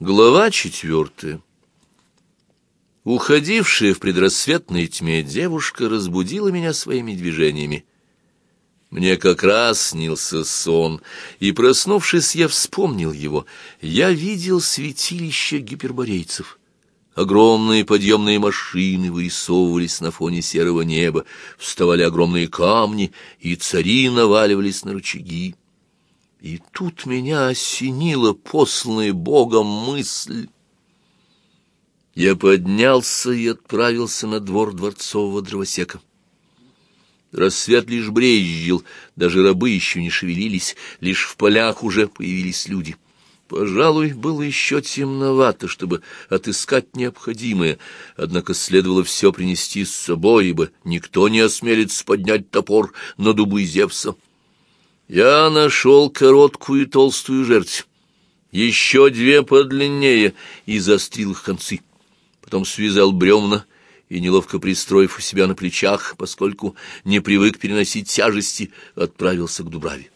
Глава четвертая. Уходившая в предрассветной тьме девушка разбудила меня своими движениями. Мне как раз снился сон, и, проснувшись, я вспомнил его. Я видел святилище гиперборейцев. Огромные подъемные машины вырисовывались на фоне серого неба, вставали огромные камни, и цари наваливались на рычаги. И тут меня осенила посланная Богом мысль. Я поднялся и отправился на двор дворцового дровосека. Рассвет лишь брезжил, даже рабы еще не шевелились, лишь в полях уже появились люди. Пожалуй, было еще темновато, чтобы отыскать необходимое, однако следовало все принести с собой, ибо никто не осмелится поднять топор на дубы Зевса. Я нашел короткую и толстую жертву, еще две подлиннее, и застрил их концы. Потом связал бревна и, неловко пристроив у себя на плечах, поскольку не привык переносить тяжести, отправился к Дубраве.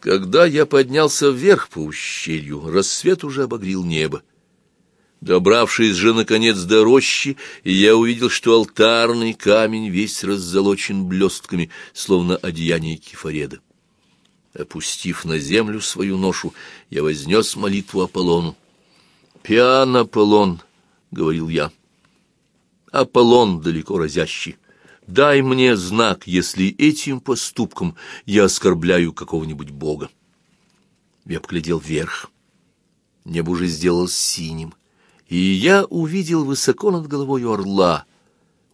Когда я поднялся вверх по ущелью, рассвет уже обогрел небо. Добравшись же, наконец, до рощи, я увидел, что алтарный камень весь раззолочен блестками, словно одеяние кефареда. Опустив на землю свою ношу, я вознес молитву Аполлону. «Пиан Аполлон», — говорил я, — «Аполлон далеко разящий, дай мне знак, если этим поступком я оскорбляю какого-нибудь бога». Я поглядел вверх. Небо уже сделалось синим и я увидел высоко над головой орла.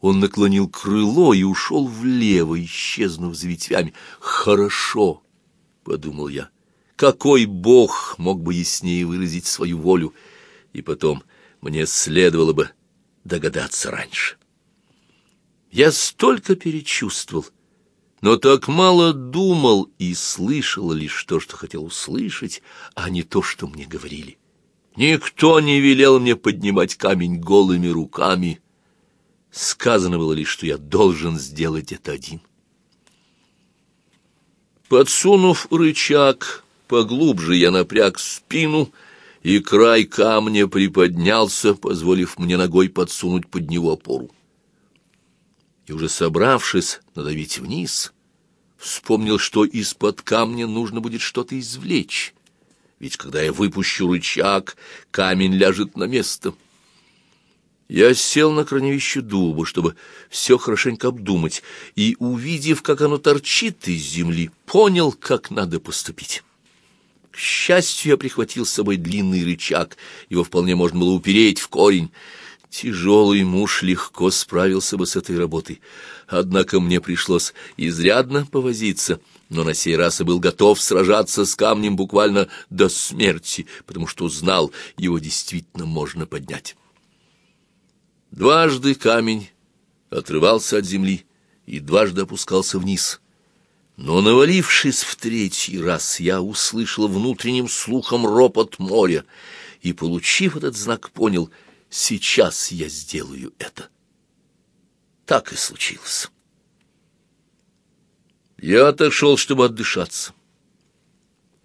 Он наклонил крыло и ушел влево, исчезнув за ветвями. «Хорошо», — подумал я, — «какой бог мог бы яснее выразить свою волю?» И потом мне следовало бы догадаться раньше. Я столько перечувствовал, но так мало думал и слышал лишь то, что хотел услышать, а не то, что мне говорили. Никто не велел мне поднимать камень голыми руками. Сказано было лишь, что я должен сделать это один. Подсунув рычаг, поглубже я напряг спину, и край камня приподнялся, позволив мне ногой подсунуть под него опору. И уже собравшись надавить вниз, вспомнил, что из-под камня нужно будет что-то извлечь ведь когда я выпущу рычаг, камень ляжет на место. Я сел на корневище дуба, чтобы все хорошенько обдумать, и, увидев, как оно торчит из земли, понял, как надо поступить. К счастью, я прихватил с собой длинный рычаг, его вполне можно было упереть в корень. Тяжелый муж легко справился бы с этой работой, однако мне пришлось изрядно повозиться — но на сей раз и был готов сражаться с камнем буквально до смерти, потому что знал, его действительно можно поднять. Дважды камень отрывался от земли и дважды опускался вниз. Но, навалившись в третий раз, я услышал внутренним слухом ропот моря и, получив этот знак, понял, сейчас я сделаю это. Так и случилось. Я отошел, чтобы отдышаться.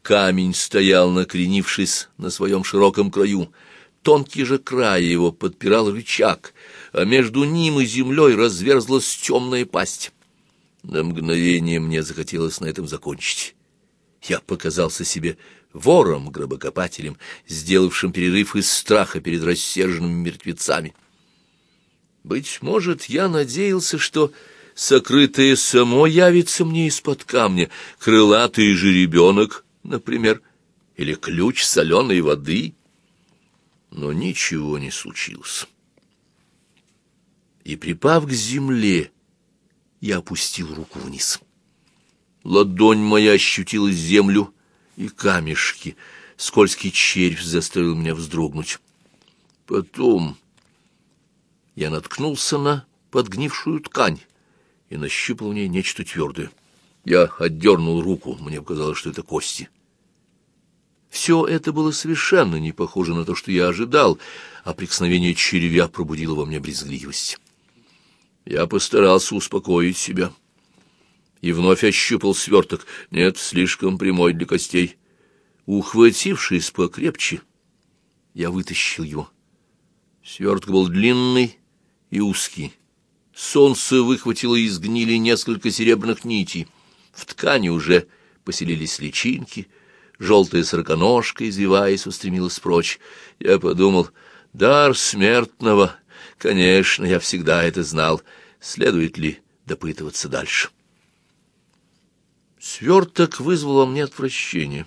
Камень стоял, накренившись на своем широком краю. Тонкий же край его подпирал рычаг, а между ним и землей разверзлась темная пасть. На мгновение мне захотелось на этом закончить. Я показался себе вором-гробокопателем, сделавшим перерыв из страха перед рассерженными мертвецами. Быть может, я надеялся, что сокрытое само явится мне из-под камня, крылатый жеребенок, например, или ключ соленой воды. Но ничего не случилось. И, припав к земле, я опустил руку вниз. Ладонь моя ощутила землю и камешки. Скользкий червь заставил меня вздрогнуть. Потом я наткнулся на подгнившую ткань и нащупал в ней нечто твердое. Я отдернул руку, мне показалось, что это кости. Все это было совершенно не похоже на то, что я ожидал, а прикосновение червя пробудило во мне брезгливость. Я постарался успокоить себя и вновь ощупал сверток. Нет, слишком прямой для костей. Ухватившись покрепче, Я вытащил его. Сверток был длинный и узкий. Солнце выхватило из гнили несколько серебряных нитей. В ткани уже поселились личинки. Желтая сороконожка, извиваясь, устремилась прочь. Я подумал, дар смертного. Конечно, я всегда это знал. Следует ли допытываться дальше? Сверток вызвал во мне отвращение.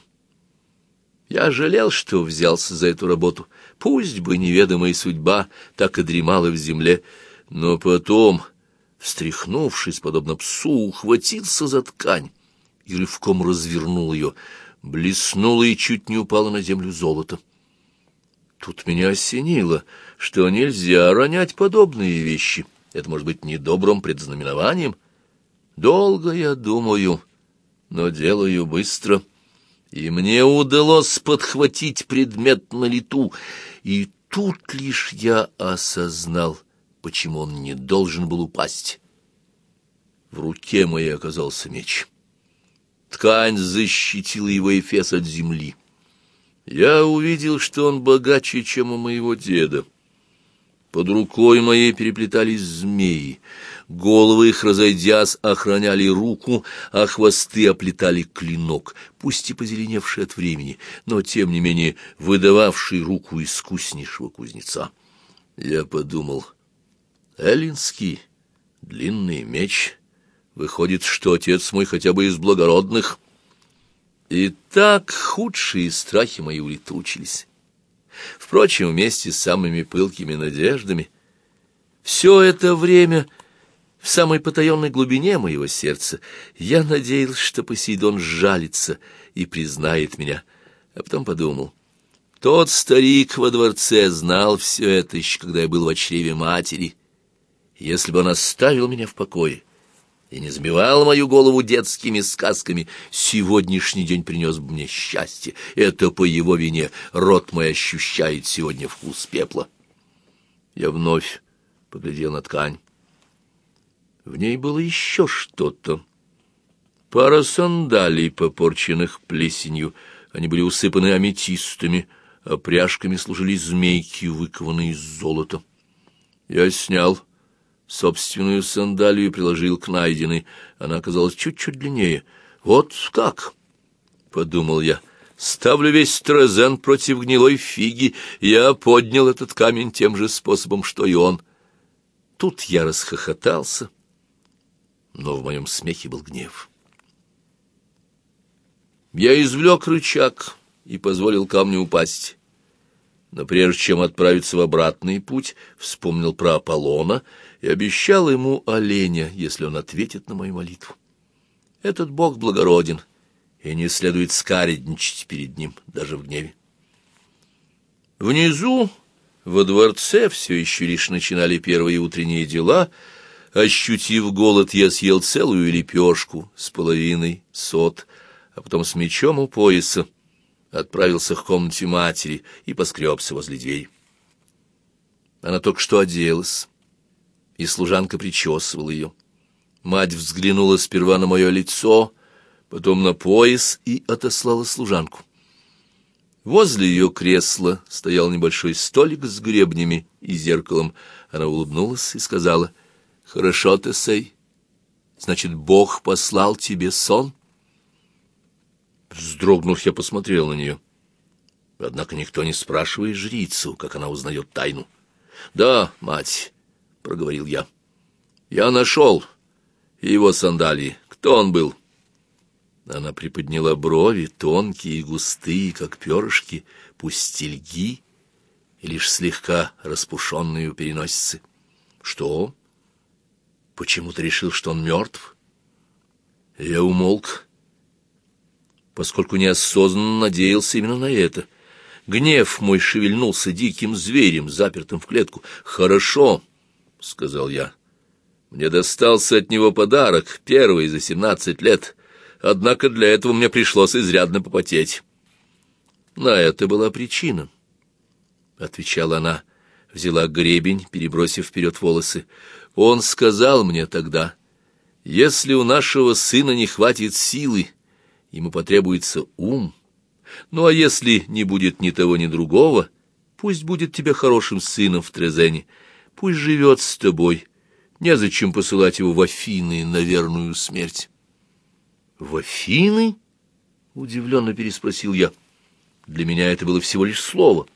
Я жалел, что взялся за эту работу. Пусть бы неведомая судьба так и дремала в земле, но потом, встряхнувшись, подобно псу, ухватился за ткань и рывком развернул ее, блеснуло и чуть не упало на землю золото. Тут меня осенило, что нельзя ронять подобные вещи. Это может быть недобрым предзнаменованием. Долго я думаю, но делаю быстро — и мне удалось подхватить предмет на лету, и тут лишь я осознал, почему он не должен был упасть. В руке моей оказался меч. Ткань защитила его эфес от земли. Я увидел, что он богаче, чем у моего деда. Под рукой моей переплетались змеи. Головы их, разойдясь, охраняли руку, а хвосты оплетали клинок, пусть и позеленевший от времени, но, тем не менее, выдававший руку искуснейшего кузнеца. Я подумал, эллинский длинный меч, выходит, что отец мой хотя бы из благородных. И так худшие страхи мои улетучились. Впрочем, вместе с самыми пылкими надеждами все это время в самой потаенной глубине моего сердца я надеялся, что Посейдон сжалится и признает меня, а потом подумал. Тот старик во дворце знал все это еще, когда я был в чреве матери. Если бы он оставил меня в покое и не сбивал мою голову детскими сказками, сегодняшний день принес бы мне счастье. Это по его вине рот мой ощущает сегодня вкус пепла. Я вновь поглядел на ткань. В ней было еще что-то. Пара сандалий, попорченных плесенью. Они были усыпаны аметистами, а пряжками служили змейки, выкованные из золота. Я снял собственную сандалию приложил к найденной. Она оказалась чуть-чуть длиннее. «Вот как!» — подумал я. «Ставлю весь трезен против гнилой фиги. Я поднял этот камень тем же способом, что и он». Тут я расхохотался но в моем смехе был гнев. Я извлек рычаг и позволил камню упасть. Но прежде чем отправиться в обратный путь, вспомнил про Аполлона и обещал ему оленя, если он ответит на мою молитву. Этот бог благороден, и не следует скаредничать перед ним, даже в гневе. Внизу, во дворце, все еще лишь начинали первые утренние дела — Ощутив голод, я съел целую лепешку с половиной сот, а потом с мечом у пояса отправился к комнате матери и поскребся возле двери. Она только что оделась, и служанка причесывала ее. Мать взглянула сперва на мое лицо, потом на пояс и отослала служанку. Возле ее кресла стоял небольшой столик с гребнями и зеркалом. Она улыбнулась и сказала — Хорошо, ты, Сей. Значит, Бог послал тебе сон? Вздрогнув, я посмотрел на нее. Однако никто не спрашивает жрицу, как она узнает тайну. «Да, мать», — проговорил я, — «я нашел его сандалии. Кто он был?» Она приподняла брови, тонкие и густые, как перышки, пустельги, и лишь слегка распушенные у переносицы. «Что?» почему-то решил, что он мертв. Я умолк, поскольку неосознанно надеялся именно на это. Гнев мой шевельнулся диким зверем, запертым в клетку. «Хорошо», — сказал я. «Мне достался от него подарок, первый за семнадцать лет, однако для этого мне пришлось изрядно попотеть». «На это была причина», — отвечала она, взяла гребень, перебросив вперед волосы. Он сказал мне тогда, если у нашего сына не хватит силы, ему потребуется ум. Ну а если не будет ни того, ни другого, Пусть будет тебе хорошим сыном в Трезене. Пусть живет с тобой. Незачем посылать его в Афины на верную смерть. — В Афины? — удивленно переспросил я. Для меня это было всего лишь слово.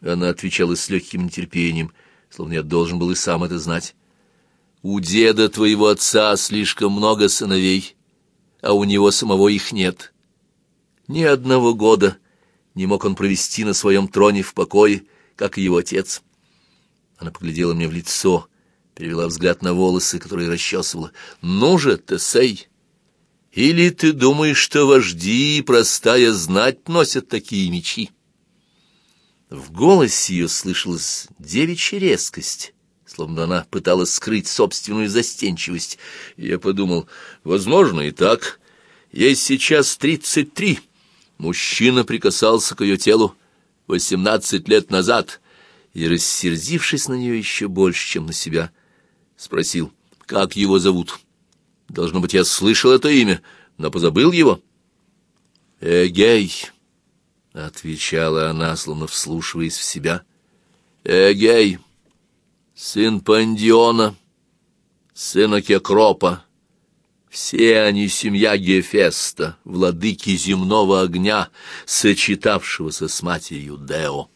Она отвечала с легким нетерпением, словно я должен был и сам это знать. У деда твоего отца слишком много сыновей, а у него самого их нет. Ни одного года не мог он провести на своем троне в покое, как и его отец. Она поглядела мне в лицо, перевела взгляд на волосы, которые расчесывала. «Ну же, Тесей, или ты думаешь, что вожди и простая знать носят такие мечи?» В голосе ее слышалась девичья резкость, словно она пыталась скрыть собственную застенчивость. Я подумал, возможно, и так. Ей сейчас тридцать три. Мужчина прикасался к ее телу восемнадцать лет назад, и, рассердившись на нее еще больше, чем на себя, спросил, как его зовут. Должно быть, я слышал это имя, но позабыл его. «Эгей», — отвечала она, словно вслушиваясь в себя, — «Эгей» сын Пандиона, сына Кекропа. Все они семья Гефеста, владыки земного огня, сочетавшегося с матерью Део.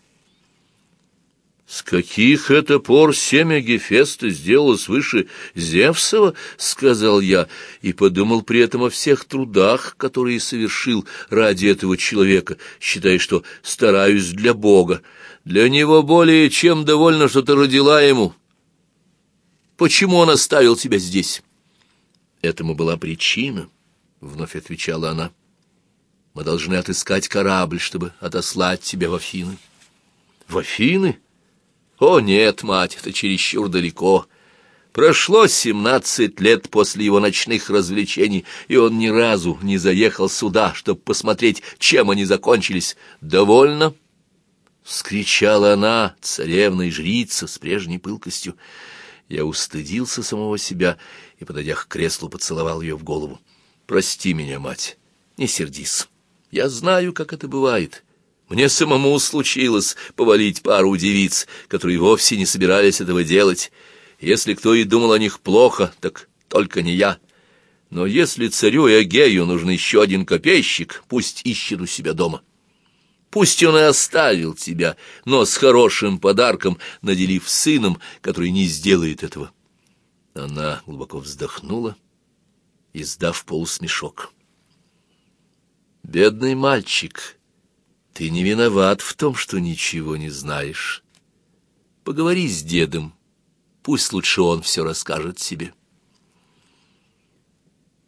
«С каких это пор семя Гефеста сделалось выше Зевсова?» — сказал я, и подумал при этом о всех трудах, которые совершил ради этого человека, считая, что стараюсь для Бога. Для него более чем довольно, что ты родила ему. Почему он оставил тебя здесь?» «Этому была причина», — вновь отвечала она. «Мы должны отыскать корабль, чтобы отослать тебя в Афины». «В Афины?» О, нет, мать, это чересчур далеко. Прошло семнадцать лет после его ночных развлечений, и он ни разу не заехал сюда, чтобы посмотреть, чем они закончились. «Довольно?» — вскричала она, царевна и жрица, с прежней пылкостью. Я устыдился самого себя и, подойдя к креслу, поцеловал ее в голову. «Прости меня, мать, не сердись. Я знаю, как это бывает». Мне самому случилось повалить пару девиц, которые вовсе не собирались этого делать. Если кто и думал о них плохо, так только не я. Но если царю и Агею нужен еще один копейщик, пусть ищет у себя дома. Пусть он и оставил тебя, но с хорошим подарком, наделив сыном, который не сделает этого. Она глубоко вздохнула, издав полусмешок. «Бедный мальчик!» Ты не виноват в том, что ничего не знаешь. Поговори с дедом, пусть лучше он все расскажет тебе.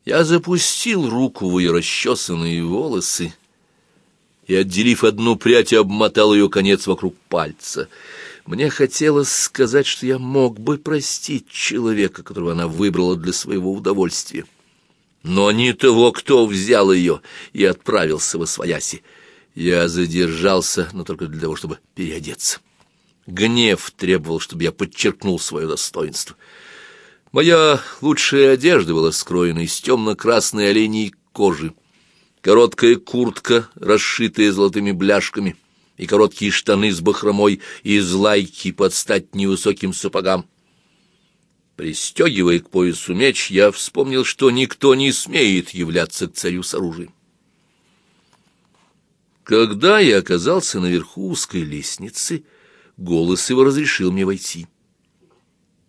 Я запустил руку в ее расчесанные волосы и, отделив одну прядь, обмотал ее конец вокруг пальца. Мне хотелось сказать, что я мог бы простить человека, которого она выбрала для своего удовольствия. Но не того, кто взял ее и отправился во свояси. Я задержался, но только для того, чтобы переодеться. Гнев требовал, чтобы я подчеркнул свое достоинство. Моя лучшая одежда была скроена из темно-красной оленей кожи. Короткая куртка, расшитая золотыми бляшками, и короткие штаны с бахромой из лайки под стать невысоким сапогам. Пристегивая к поясу меч, я вспомнил, что никто не смеет являться к царю с оружием. Когда я оказался наверху узкой лестницы, голос его разрешил мне войти.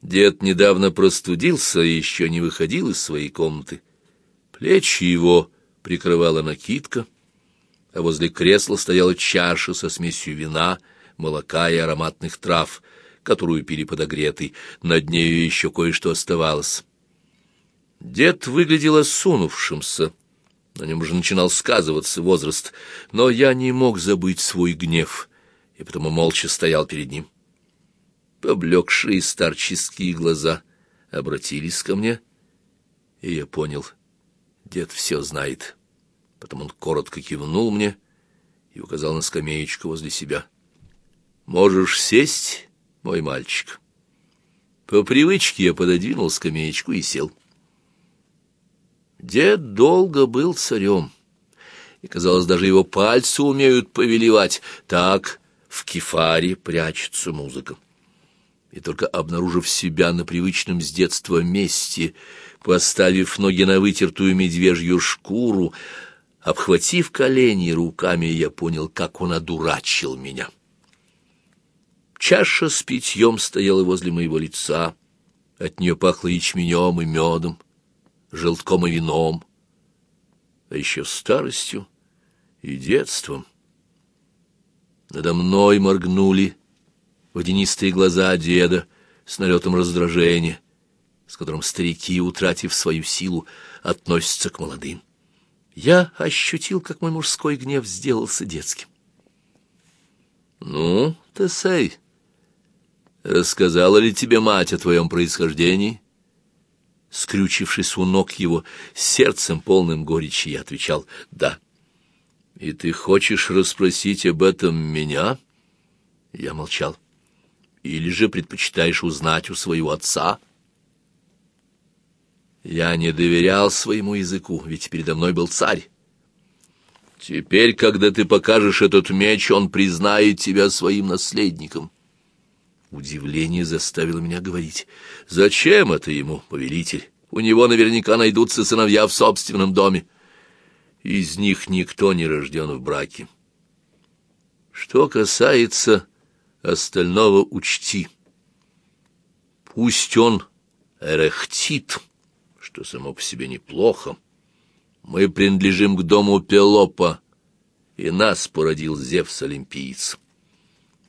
Дед недавно простудился и еще не выходил из своей комнаты. Плечи его прикрывала накидка, а возле кресла стояла чаша со смесью вина, молока и ароматных трав, которую пили подогретый, над нею еще кое-что оставалось. Дед выглядел осунувшимся, на нем уже начинал сказываться возраст, но я не мог забыть свой гнев, и потому молча стоял перед ним. Поблекшие старческие глаза обратились ко мне, и я понял, дед все знает. Потом он коротко кивнул мне и указал на скамеечку возле себя. «Можешь сесть, мой мальчик». По привычке я пододвинул скамеечку и сел. Дед долго был царем, и, казалось, даже его пальцы умеют повелевать. Так в кефаре прячется музыка. И только обнаружив себя на привычном с детства месте, поставив ноги на вытертую медвежью шкуру, обхватив колени руками, я понял, как он одурачил меня. Чаша с питьем стояла возле моего лица, от нее пахло ячменем и медом, желтком и вином, а еще старостью и детством. Надо мной моргнули водянистые глаза деда с налетом раздражения, с которым старики, утратив свою силу, относятся к молодым. Я ощутил, как мой мужской гнев сделался детским. «Ну, Тесей, рассказала ли тебе мать о твоем происхождении?» Скрючившись у ног его, сердцем полным горечи, я отвечал «да». «И ты хочешь расспросить об этом меня?» Я молчал. «Или же предпочитаешь узнать у своего отца?» Я не доверял своему языку, ведь передо мной был царь. Теперь, когда ты покажешь этот меч, он признает тебя своим наследником. Удивление заставило меня говорить. Зачем это ему, повелитель? У него наверняка найдутся сыновья в собственном доме. Из них никто не рожден в браке. Что касается остального, учти. Пусть он эрехтит, что само по себе неплохо. Мы принадлежим к дому Пелопа, и нас породил Зевс-олимпиец.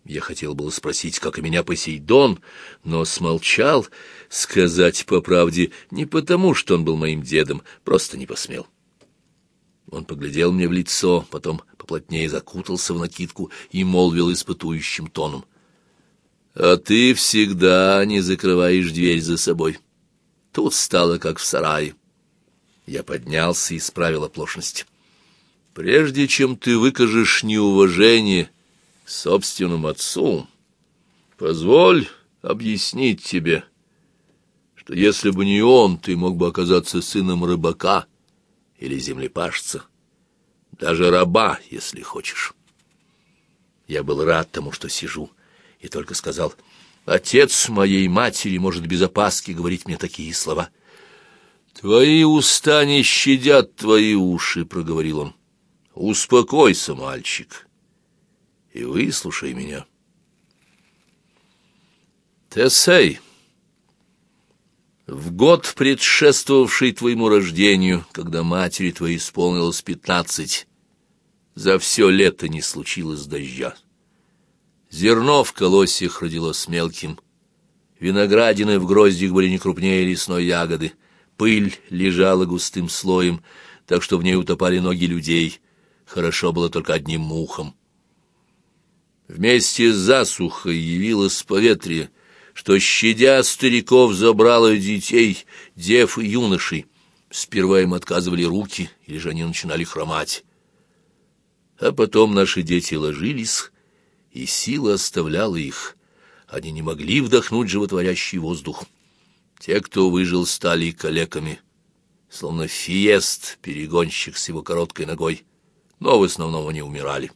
Я хотел было спросить, как и меня Посейдон, но смолчал, сказать по правде, не потому, что он был моим дедом, просто не посмел. Он поглядел мне в лицо, потом поплотнее закутался в накидку и молвил испытующим тоном. — А ты всегда не закрываешь дверь за собой. Тут стало, как в сарае. Я поднялся и исправил оплошность. — Прежде чем ты выкажешь неуважение собственному отцу, позволь объяснить тебе, что если бы не он, ты мог бы оказаться сыном рыбака — или землепашца, даже раба, если хочешь. Я был рад тому, что сижу, и только сказал, «Отец моей матери может без опаски говорить мне такие слова». «Твои уста не щадят твои уши», — проговорил он. «Успокойся, мальчик, и выслушай меня». «Тесей!» В год, предшествовавший твоему рождению, когда матери твоей исполнилось пятнадцать, за все лето не случилось дождя. Зерно в колосьях родилось мелким, виноградины в гроздях были не крупнее лесной ягоды, пыль лежала густым слоем, так что в ней утопали ноги людей, хорошо было только одним мухом. Вместе с засухой явилось поветрие — что, щадя стариков, забрало детей, дев и юношей. Сперва им отказывали руки, или же они начинали хромать. А потом наши дети ложились, и сила оставляла их. Они не могли вдохнуть животворящий воздух. Те, кто выжил, стали калеками, словно фиест, перегонщик с его короткой ногой, но в основном они умирали.